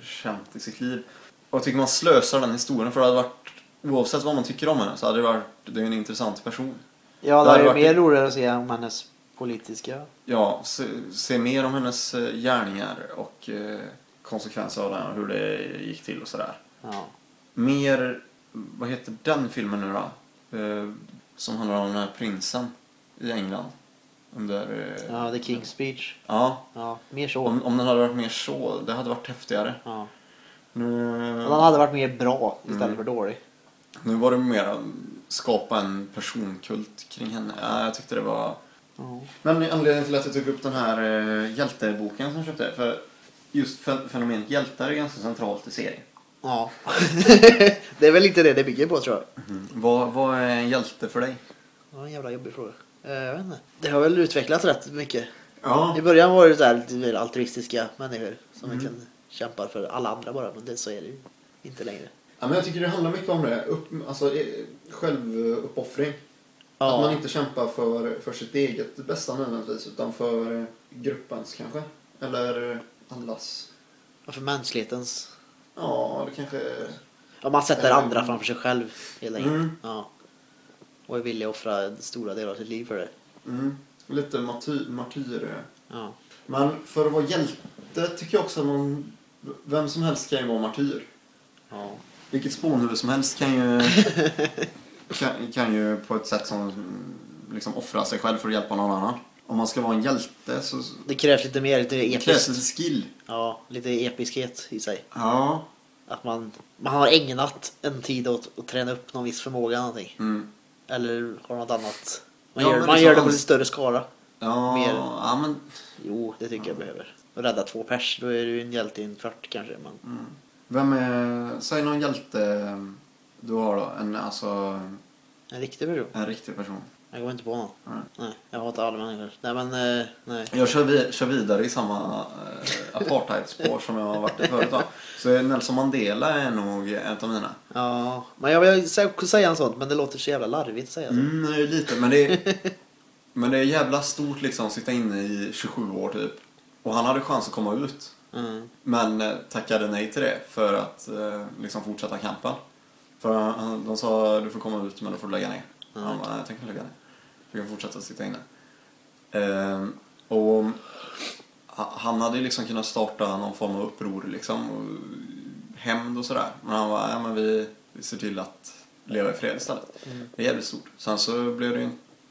A: känt i sitt liv. Och jag tycker man slösar den historien för det hade varit, oavsett vad man tycker om henne så hade det varit, det är en intressant person.
B: Ja,
A: det
B: det är ju mer roligare att se om hennes politiska.
A: Ja, se, se mer om hennes eh, gärningar och eh, konsekvenser av den och hur det gick till och sådär.
B: Ja.
A: Mer, vad heter den filmen nu då? Eh, som handlar om den här prinsen i England. Under... Eh,
B: ja, The King's Speech.
A: ja.
B: Ja, mer så.
A: Om, om den hade varit mer så, det hade varit häftigare.
B: Ja.
A: Nu,
B: Och den hade varit mer bra istället
A: Mm.
B: för dålig.
A: Nu var det mer att skapa en personkult kring henne. Ja, jag tyckte det var...
B: Ja.
A: Men anledningen till att jag tog upp den här eh, hjälteboken som jag köpte, för just fen- fenomenet hjältar är ganska centralt i serien.
B: ja. det är väl inte det det bygger på tror jag.
A: Vad, vad är en hjälte för dig?
B: Det var en jävla jobbig fråga. Eh, Jag vet inte. Det har väl utvecklats rätt mycket.
A: Ja.
B: I början var det så här lite altruistiska människor som
A: Mm.
B: verkligen kämpar för alla andra bara. Men det, så är det ju inte längre.
A: Ja men jag tycker det handlar mycket om det. Upp, alltså, eh, självuppoffring.
B: Ja.
A: Att man inte kämpar för, för sitt eget bästa nödvändigtvis, utan för gruppens kanske. Eller allas.
B: Och för mänsklighetens.
A: Ja, det kanske...
B: Ja, man sätter
A: Eller-
B: andra framför sig själv enkelt.
A: Mm.
B: Ja. Och är villig att offra stora delar av sitt liv för det.
A: Mm, lite marty, martyr.
B: Ja.
A: Men för att vara hjälte tycker jag också att man... Vem som helst kan ju vara martyr.
B: Ja.
A: Vilket spånhuvud som helst kan ju... kan, kan ju på ett sätt som liksom offra sig själv för att hjälpa någon annan. Om man ska vara en hjälte så
B: Det krävs lite mer, lite
A: det krävs
B: episkt.
A: lite skill.
B: Ja, lite episkhet i sig.
A: Ja.
B: Att man, man har ägnat en tid åt att träna upp någon viss förmåga eller någonting.
A: Mm.
B: Eller har något annat. Man
A: Ja,
B: gör, man
A: liksom
B: gör det på lite större skala.
A: Ja,
B: Mer.
A: ja men...
B: Jo, det tycker jag behöver. Och rädda två pers, då är du en hjälte i en kvart kanske. Men...
A: Mm. Vem är... Säg någon hjälte du har då. En, alltså,
B: En riktig person.
A: en riktig person.
B: Jag går inte på någon.
A: Nej.
B: Nej, jag hatar alla människor. Nej men, eh, nej.
A: Jag kör, vi, kör vidare i samma eh, apartheidspår som jag har varit i förut då. Så Nelson Mandela är nog en av mina.
B: Ja, men jag vill sä- säga en sånt, men det låter så jävla larvigt att säga så.
A: Mm, är lite, men det är, men det är jävla stort liksom att sitta inne i 27 år typ. Och han hade chans att komma ut.
B: Mm.
A: Men eh, tackade nej till det för att eh, liksom fortsätta kampen. För de sa du får komma ut men då får du lägga ner.
B: Ja,
A: Han bara, jag tänker lägga ner. Fick jag fortsätta sitta inne. Ehm, och ha- han hade ju liksom kunnat starta någon form av uppror liksom. Och hämnd och sådär. Men han var, ja men vi, vi ser till att leva i fred istället.
B: Mm.
A: Det är jävligt stort. Sen så blev det ju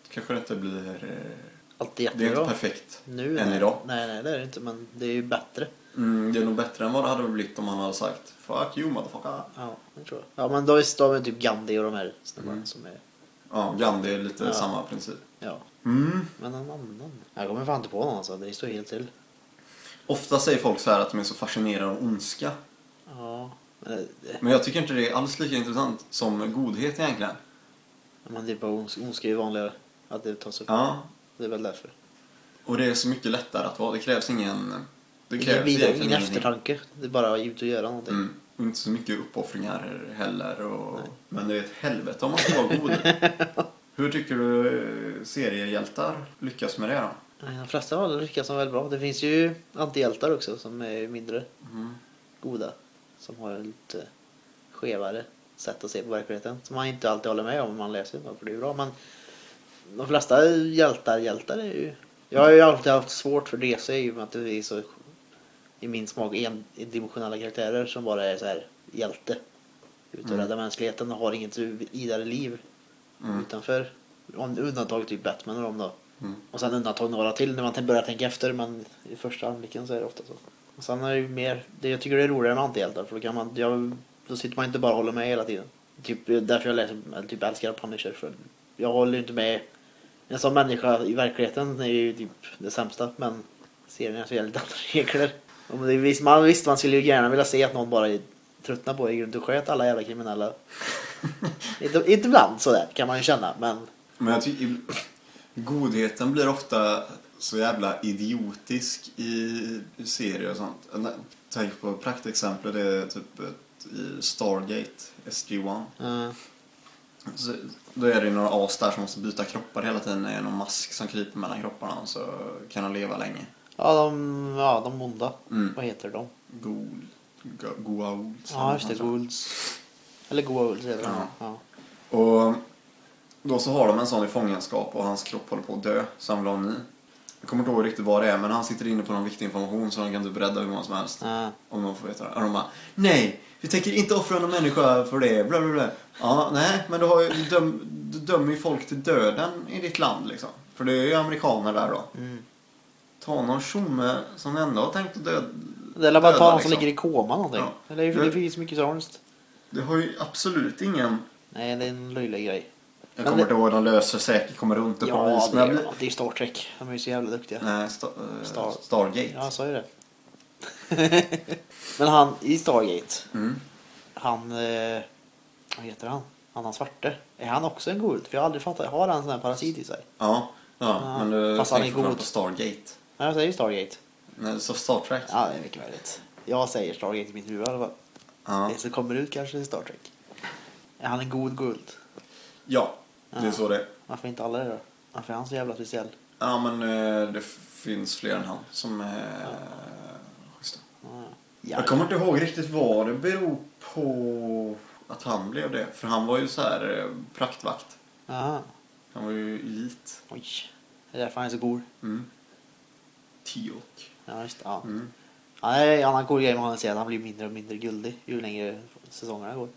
A: kanske det inte blir, eh,
B: Allt är
A: det är inte
B: jättebra.
A: perfekt
B: Nu
A: än
B: nej.
A: idag.
B: Nej, nej det är det inte, men det är ju bättre.
A: Mm, det är nog bättre än vad det hade blivit om han hade sagt Fuck you motherfucker.
B: Ja, det tror jag. Ja, men då är, är typ Gandhi och de här snubbarna
A: Mm.
B: som är...
A: Ja, Gandhi är lite
B: Ja.
A: samma princip.
B: Ja,
A: Mm.
B: men en annan. Jag kommer fan inte på någon alltså. Det står helt till.
A: Ofta säger folk så här att de är så fascinerade av ondska.
B: Ja, men det,
A: Men jag tycker inte det är alls lika intressant som godhet egentligen.
B: men det är bara ondska, ondska är ju vanligare. Att det tas upp.
A: Ja.
B: Det är väl därför.
A: Och det är så mycket lättare att vara. Det krävs ingen... Det
B: Ingen,
A: krävs
B: ingen
A: ingenting.
B: eftertanke. Det är bara att ut och göra någonting.
A: Mm. Inte så mycket uppoffringar heller. Och...
B: Nej.
A: Men det är ett helvete om man ska vara god. Hur tycker du eh, seriehjältar lyckas med det då?
B: Nej, De flesta har lyckats väl bra. Det finns ju antihjältar också som är mindre
A: Mm.
B: goda. Som har lite skevare sätt att se på verkligheten. Som man inte alltid håller med om man läser dem, för det är bra. Men de flesta hjältar, hjältar är ju... Jag har ju alltid haft svårt för DC i och med att det är så i min smak endimensionella karaktärer som bara är så här hjälte. Ut och
A: Mm.
B: mänskligheten och har inget vidare liv
A: Mm.
B: utanför. Om undantag typ Batman och dem då.
A: Mm.
B: Och sen undantag några till när man börjar tänka efter men i första anblicken så är det ofta så. Och sen är det ju mer, det, jag tycker det är roligare med antihjältar för då kan man, jag, då sitter man inte bara och håller med hela tiden. Typ därför jag läser, typ älskar Punisher för jag håller ju inte med. En sån människa i verkligheten är ju typ det sämsta men serien är så jävligt andra regler. Och det, är visst, man, visst man skulle ju gärna vilja se att någon bara tröttnar på i grund och sköt alla jävla kriminella. inte, inte ibland sådär kan man ju känna men
A: Men jag tycker godheten blir ofta så jävla idiotisk i, serier och sånt. Tänker på praktexempel, det är typ ett, i Stargate, SG-1.
B: Eh,
A: Så, då är det några as där som måste byta kroppar hela tiden. Det är någon mask som kryper mellan kropparna så kan de leva länge.
B: Ja, de, ja, de onda.
A: Mm.
B: Vad heter de?
A: Ghoul, Go- Goa'ulds.
B: Ja, just det. Ghouls. Eller Ghouls heter de.
A: Ja.
B: Ja.
A: Och då så har de en sån i fångenskap och hans kropp håller på att dö. Så han vill ha en ny. Jag kommer inte ihåg riktigt vad det är men han sitter inne på någon viktig information så han kan typ rädda hur många som helst.
B: Ja.
A: Om de får veta det. Och de bara Nej! Vi tänker inte offra någon människa för det. Bla, bla, bla. Ja, nej, men du, har ju, du, döm, du dömer ju folk till döden i ditt land liksom. För det är ju amerikaner där då.
B: Mm.
A: Ta någon tjomme som ändå har tänkt att döda.
B: Det är bara ta någon som
A: liksom.
B: ligger i koma någonting.
A: Ja.
B: Eller det
A: Det-
B: finns mycket sånt.
A: Det har ju absolut ingen...
B: Nej, det är en löjlig grej.
A: Jag
B: Men
A: kommer
B: det-
A: inte ihåg, de löser säkert, kommer runt det på något
B: Ja,
A: vis.
B: det
A: Men blir...
B: det är Star Trek. De är ju så jävla duktiga.
A: Nej, Star, eh,
B: Star-
A: Stargate.
B: Ja, jag sa ju det. Men han i Stargate,
A: Mm.
B: han... Eh, vad heter han? Han har svarte. Är han också en god? För jag har aldrig fattat. Har han en sån här parasit i sig?
A: Ja, ja,
B: Ja,
A: men du
B: fast han är god.
A: på Stargate.
B: Nej, jag säger Stargate.
A: Nej, så Star Trek.
B: Ja, det är mycket möjligt. Jag säger Stargate i mitt huvud i alla fall.
A: Ja,
B: Det som kommer ut kanske är Star Trek. Är han en god guld?
A: ja det är
B: Ja.
A: så det är.
B: Varför inte alla det då? Varför är han så jävla speciell?
A: Ja, men eh, det finns fler än han som är schyssta.
B: Ja.
A: Jag kommer inte ihåg riktigt vad det beror på att han blev det. För han var ju så här eh, praktvakt.
B: Aha.
A: Han var ju elit.
B: Oj. Det är därför han är så god.
A: Mm. Teal'c.
B: Ja, just det. Ja.
A: Mm.
B: Ja, det är en annan cool grej med honom är att han blir mindre och mindre guldig ju längre säsongerna går.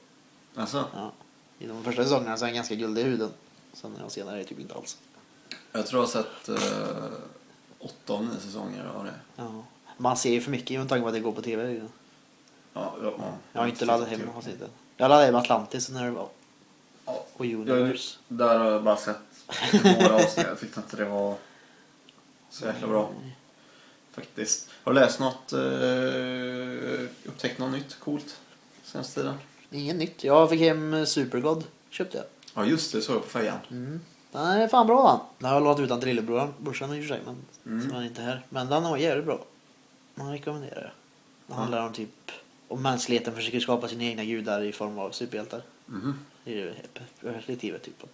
A: Alltså,
B: Ja. I de första säsongerna så är han ganska guldig i huden. Sen de senare är det typ inte alls.
A: jag tror jag har sett eh, åtta av nio säsonger av det.
B: Ja. Man ser ju för mycket med tanke på att det går på tv. ju.
A: Ja, ja, ja.
B: Jag har inte laddat hem avsnittet. Jag laddade hem Atlantis när det var.
A: Ja.
B: Och
A: Jag,
B: Universe.
A: där har jag bara sett några avsnitt. Jag tyckte inte det var så jäkla bra. Faktiskt. Har du läst något, eh, upptäckt något nytt coolt senaste tiden?
B: Inget nytt. Jag fick hem Supergod. Köpte jag.
A: Ja just det, såg jag på fejan.
B: Mm. Den är fan bra den. Den har jag lånat ut den till lillebrorsan brorsan i och för sig. Men
A: Mm.
B: som han är inte här. Men den var jävligt bra. Den rekommenderar jag. Den
A: Ja.
B: handlar om typ om mänskligheten försöker skapa sina egna gudar i form av superhjältar.
A: Mhm.
B: Det är det perspektivet typ.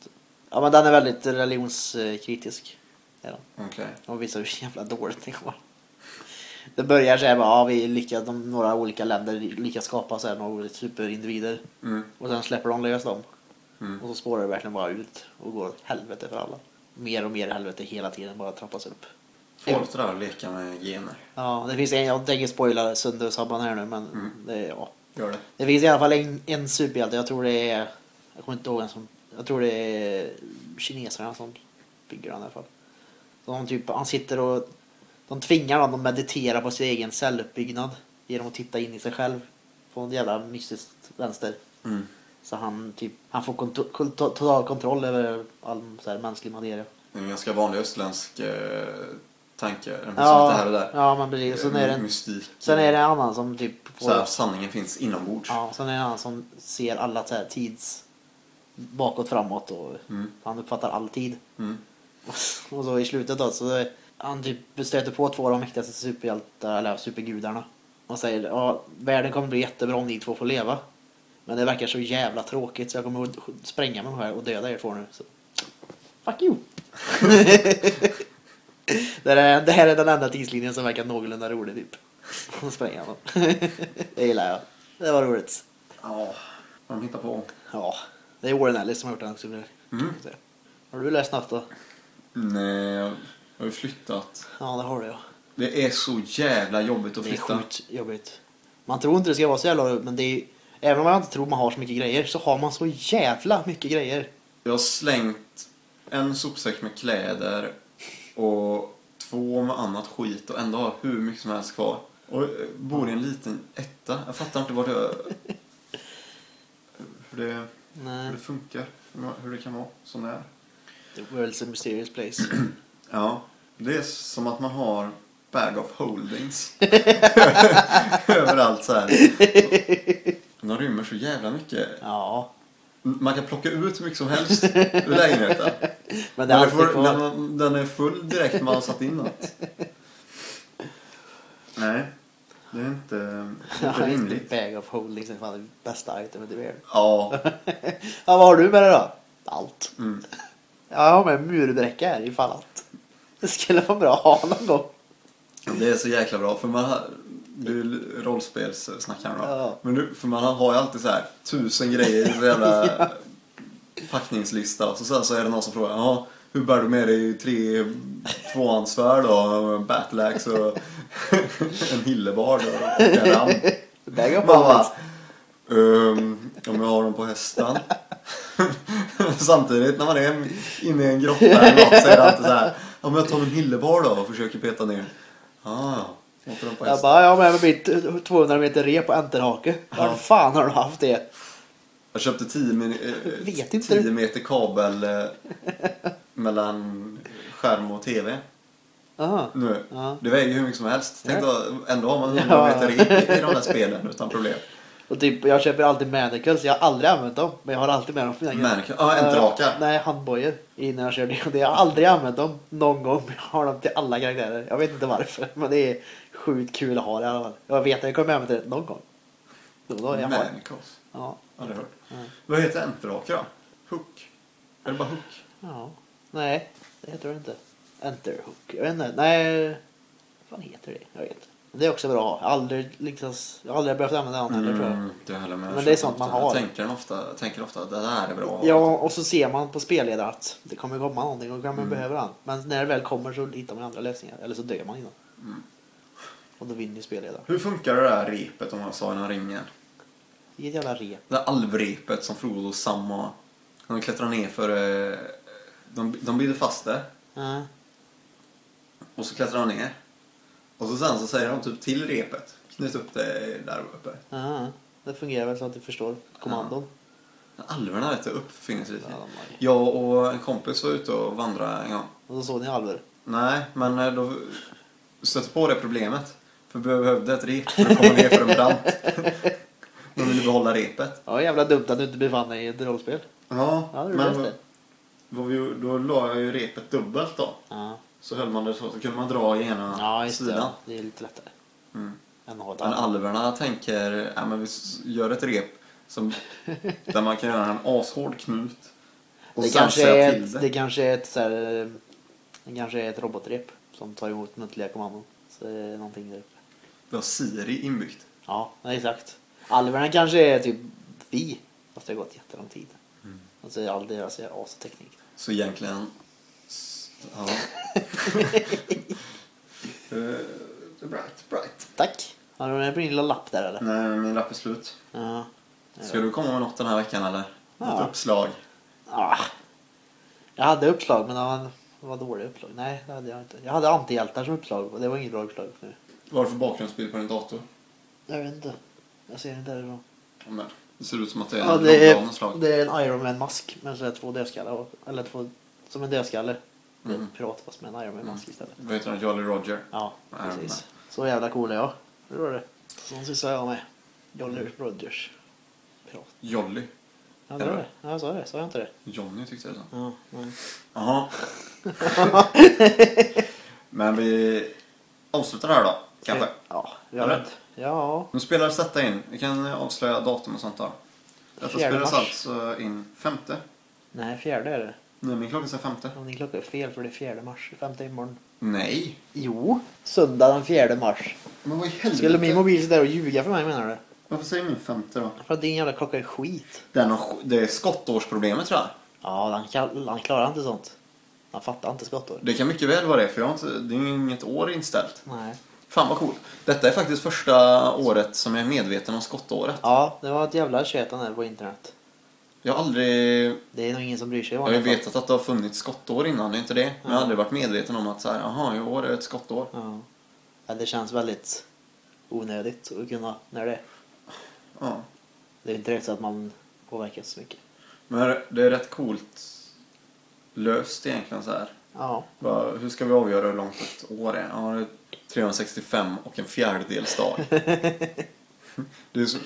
B: Ja men den är väldigt religionskritisk.
A: Okej.
B: Och visar hur jävla dåligt det går. Det börjar så här bara, ja vi lyckas, de, några olika länder lyckas skapa så här några olika superindivider.
A: Mm.
B: Och sen släpper de lös dem.
A: Mm.
B: Och så spårar det verkligen bara ut och går helvete för alla. Mer och mer helvete hela tiden bara trappas upp.
A: Folk där och leka med gener.
B: Ja, det finns en, jag tänker spoila Sunde och Sabban här nu men
A: Mm.
B: det, ja.
A: Gör det.
B: Det finns i alla fall en, en superhjälte, jag tror det är, jag kommer inte ihåg vem som, jag tror det är kineserna som bygger den i alla fall. Så de typ, han sitter och, de tvingar honom att meditera på sin egen celluppbyggnad genom att titta in i sig själv på en jävla mystiskt vänster.
A: Mm.
B: Så han typ, han får kont- kont- total kontroll över all så här, mänsklig materia.
A: Det är en ganska vanlig östländsk eh, tanke. Den
B: Ja,
A: lite här och där.
B: ja men precis. Sen är det,
A: Mystik.
B: sen är det en annan som typ
A: Så här, sanningen finns inombords.
B: Ja, sen är det en annan som ser alla så här tids bakåt framåt och
A: Mm.
B: han uppfattar all tid.
A: Mm.
B: Och så i slutet då så han typ stöter på två av de mäktigaste superhjältar, eller supergudarna. Och säger ja, världen kommer bli jättebra om ni två får leva. Men det verkar så jävla tråkigt så jag kommer att spränga mig här och döda er två nu. Så. Fuck you! det, är, det här är den enda tidslinjen som verkar någorlunda rolig typ. Och spränga honom. det gillar jag. Det var roligt.
A: Ja, vad de hittar på.
B: Ja, det är Warren Ellis som har gjort den också.
A: Mm.
B: Har du läst något då?
A: Nej, jag har ju flyttat.
B: Ja, det har du ja.
A: Det är så jävla jobbigt att
B: Det är
A: flytta.
B: sjukt jobbigt. Man tror inte det ska vara så jävla men det är Även om man inte tror man har så mycket grejer så har man så jävla mycket grejer.
A: Jag har slängt en sopsäck med kläder och två med annat skit och ändå har hur mycket som helst kvar. Och jag bor i en liten etta. Jag fattar inte vad det... Hur det,
B: Nej.
A: hur det funkar. Hur det kan vara som det är.
B: The world's a mysterious place.
A: Ja, det är som att man har bag of holdings. Överallt så här. De rymmer så jävla mycket.
B: Ja.
A: Man kan plocka ut hur mycket som helst ur lägenheten.
B: Men det är
A: får,
B: kvar.
A: när man, den är full direkt man har satt in något. Nej, det är inte, det är inte rimligt.
B: det. Bag of holding är fan det bästa itemet i världen.
A: Ja.
B: Ja, vad har du med dig då? Allt.
A: Mm.
B: Ja, jag har med murbräcka här ifall att. Det skulle vara bra att ha någon gång.
A: Det är så jäkla bra för man har, du är rollspelssnackaren då.
B: Ja.
A: Men du, för man har ju alltid så här tusen grejer i så jävla packningslista och så, sen så är det någon som frågar Jaha, hur bär du med dig tre tvåhandsvärd då, battle axe och en hillebard och en ram? Man bara,
B: holdings.
A: ehm, om jag har dem på hästen. Samtidigt när man är inne i en grotta eller något så är det alltid så här. Om jag tar min hillebar då och försöker peta ner. Ah,
B: Jag bara, jag har med mig mitt 200 meter rep på enterhake. Var
A: Ja.
B: fan har du haft det?
A: Jag köpte 10, min, eh,
B: Vet inte
A: 10
B: du.
A: meter kabel eh, mellan skärm och TV.
B: Aha.
A: Nu.
B: Ja.
A: Det väger ju hur mycket som helst. Tänk då, ändå har man 100
B: Ja.
A: meter i, i de där spelen utan problem.
B: Och typ, jag köper alltid manacles. Jag har aldrig använt dem. Men jag har alltid med dem. på mina.
A: Mannequin- ja, enterhakar.
B: Eh, Nej, handbojor. Innan jag körde. det. Jag har aldrig använt dem någon gång. Men jag har dem till alla karaktärer. Jag vet inte varför. Men det är sjukt kul att ha det i alla fall. Jag vet att jag kommer använda det någon gång. Då, då jag har.
A: Manacles.
B: Ja.
A: Aldrig hört.
B: Ja.
A: Vad heter enterhake då? Hook? Är det bara hook?
B: ja. Nej, det heter det inte. Enterhook. Jag vet inte. Nej. Vad fan heter det? Jag vet inte. Det är också bra. Jag har aldrig, liksom, jag har aldrig behövt använda den heller tror jag.
A: Mm, det heller.
B: Men det är sånt man har.
A: Jag tänker, ofta, tänker ofta att det där är bra.
B: Ja, och så ser man på spelledaren att det kommer komma någonting och man
A: Mm.
B: behöva den. Men när det väl kommer så hittar man andra lösningar. Eller så dör man innan.
A: Mm.
B: Och då vinner ju spelledaren.
A: Hur funkar det där repet om jag sa i ringen?
B: Ett jävla rep.
A: Det där alvrepet som Frodo och Sam har. De klättrar ner för... eh, De, de binder fast det.
B: Ja.
A: Och så klättrar de ner. Och så sen så säger de typ till repet. Knyt upp det där uppe.
B: Ja, det fungerar väl så att du förstår kommandon.
A: Alverna vet du, uppfinningsrika.
B: Ja,
A: Jag och en kompis var ute och vandrade en gång.
B: Och så såg ni alver.
A: Nej, men eh, då stötte på det problemet. För vi behövde ett rep för att komma ner för en brant. De ville behålla repet.
B: Ja, jävla dumt att du inte befann dig i ett rollspel.
A: Ja,
B: Ja,
A: men vi, då la jag ju repet dubbelt då.
B: Ja,
A: Så höll man det så, så kunde man dra i ena
B: ja just det.
A: sidan.
B: Ja. Det är lite lättare.
A: Mm.
B: Än att
A: Men
B: alver.
A: alverna tänker, ja men vi gör ett rep som, där man kan göra en ashård knut. Och
B: Det kanske, är ett,
A: det.
B: det kanske är ett så här, eh, det kanske är ett robotrep som tar emot muntliga kommandon. Så det är någonting där uppe.
A: Vi har Siri inbyggt.
B: Ja, exakt. Alverna kanske är typ vi. Fast det har gått jättelång tid.
A: Mm.
B: Alltså all deras asteknik.
A: Så egentligen... Ja. Eh, bright, bright.
B: Tack. Har du din lilla lapp där eller?
A: Nej, min lapp är slut.
B: Ja.
A: Ska du komma med något den här veckan eller?
B: Ja.
A: Ett uppslag?
B: Ah. Jag hade uppslag men det var, det var dåliga uppslag. Nej, det hade jag inte. Jag hade antihjältar som uppslag och det var inget bra uppslag. För mig.
A: Vad är det för bakgrundsbild på din dator?
B: Jag vet inte. Jag ser inte därifrån.
A: Ja, men Det ser ut som att det är en
B: Ja,
A: ja,
B: det,
A: något
B: är, det är en Iron Man-mask med så två dödskallar. Eller två, som en dödskalle. Det är en
A: Mm.
B: pirat fast med en Iron Man-mask istället.
A: Vad heter den? Jolly Roger?
B: Ja,
A: Iron Man.
B: precis. Så jävla cool är jag. Hur var det? Sån sysslar jag med. Jolly Rogers. Pirat.
A: Jolly?
B: Ja, det var det. Ja, jag sa det. Sa jag inte det?
A: Johnny tyckte jag det sa.
B: Ja, nej.
A: Jaha. Men vi avslutar här då, kanske.
B: Ja, jag
A: Eller?
B: vet. Ja.
A: Nu spelades detta in. Vi kan avslöja datum och sånt där. Detta
B: Fjärde
A: spelades
B: mars.
A: alltså in femte.
B: Nej, fjärde är det.
A: Nej, min klocka säger femte.
B: Om din klocka är fel för det är fjärde mars. Femte imorgon.
A: Nej.
B: Jo, söndag den fjärde mars.
A: Men vad i helvete?
B: Skulle min mobil sitta där och ljuga för mig menar du?
A: Varför säger min femte då?
B: För att din jävla klocka är skit.
A: Den har, det är skottårsproblemet tror jag.
B: Ja, kan, han klarar inte sånt. Han fattar inte skottår.
A: Det kan mycket väl vara det, för jag har inte, det är ju inget år inställt.
B: Nej.
A: Fan vad coolt. Detta är faktiskt första året som jag är medveten om skottåret.
B: Ja, det var ett jävla tjötan där på internet.
A: Jag har aldrig...
B: Det är nog ingen som bryr sig
A: Jag har ju vetat att det har funnits skottår innan, det är inte det. Men jag har aldrig varit medveten om att så här, aha, i år är det ett skottår.
B: Ja. ja. Det känns väldigt onödigt att kunna när det är.
A: Ja.
B: Det är inte direkt så att man påverkas så mycket.
A: Men det är rätt coolt löst egentligen så här.
B: Ja.
A: Bara, hur ska vi avgöra hur långt ett år är? Ja, det är 365 och en fjärdedels dag. det är så,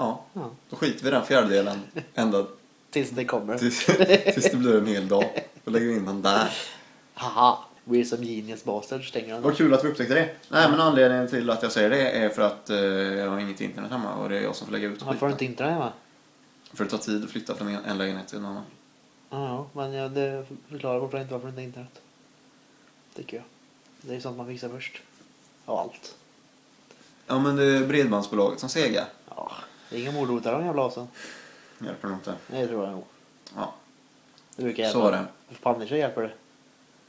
A: ja,
B: ja.
A: då skiter vi i den fjärdedelen ända
B: Tills det kommer.
A: Tills, tills det blir en hel dag. Då lägger vi in den där.
B: Haha, we're some genius bastards stänger han.
A: Vad kul att vi upptäckte det. Nej men anledningen till att jag säger det är för att eh, jag har inget internet hemma och det är jag som får lägga ut
B: Varför har du inte internet hemma?
A: För det tar tid att flytta från en en lägenhet till en annan.
B: Ja, men ja, det förklarar fortfarande inte varför det inte är internet. Tycker jag. Det är sånt man fixar först. Av allt.
A: Ja men det är bredbandsbolaget som segar.
B: Ja, det är inga mordhotar de jävla asen.
A: Hjälper nog inte.
B: Nej, det tror jag nog.
A: Ja.
B: Det brukar hjälpa.
A: Så är det.
B: Punisher hjälper det.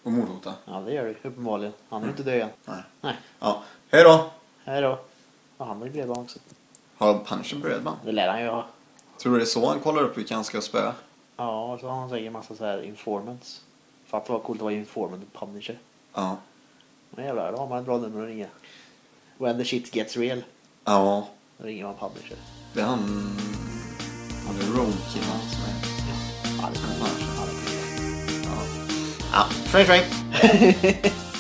A: Och mordhota.
B: Ja, det gör det uppenbarligen. Han är inte död än.
A: Nej.
B: Nej.
A: Ja. Hej då!
B: Hej då. Ja, han vill bredband också.
A: Har Punisher bredband?
B: Det lär han ju ha.
A: Tror du det är så han kollar upp vilka han ska spöa?
B: Ja, och så har han säkert massa så här informants. Fatta vad coolt att vara informant och Punisher.
A: Ja.
B: Men jävlar, då har man ett bra nummer att ringa. When the shit gets real.
A: Ja.
B: Då ringer man Punisher.
A: Det är han... Han är Rome-killen som är...
B: Ja, det är.
A: Ja. Ja. Sväng, sväng!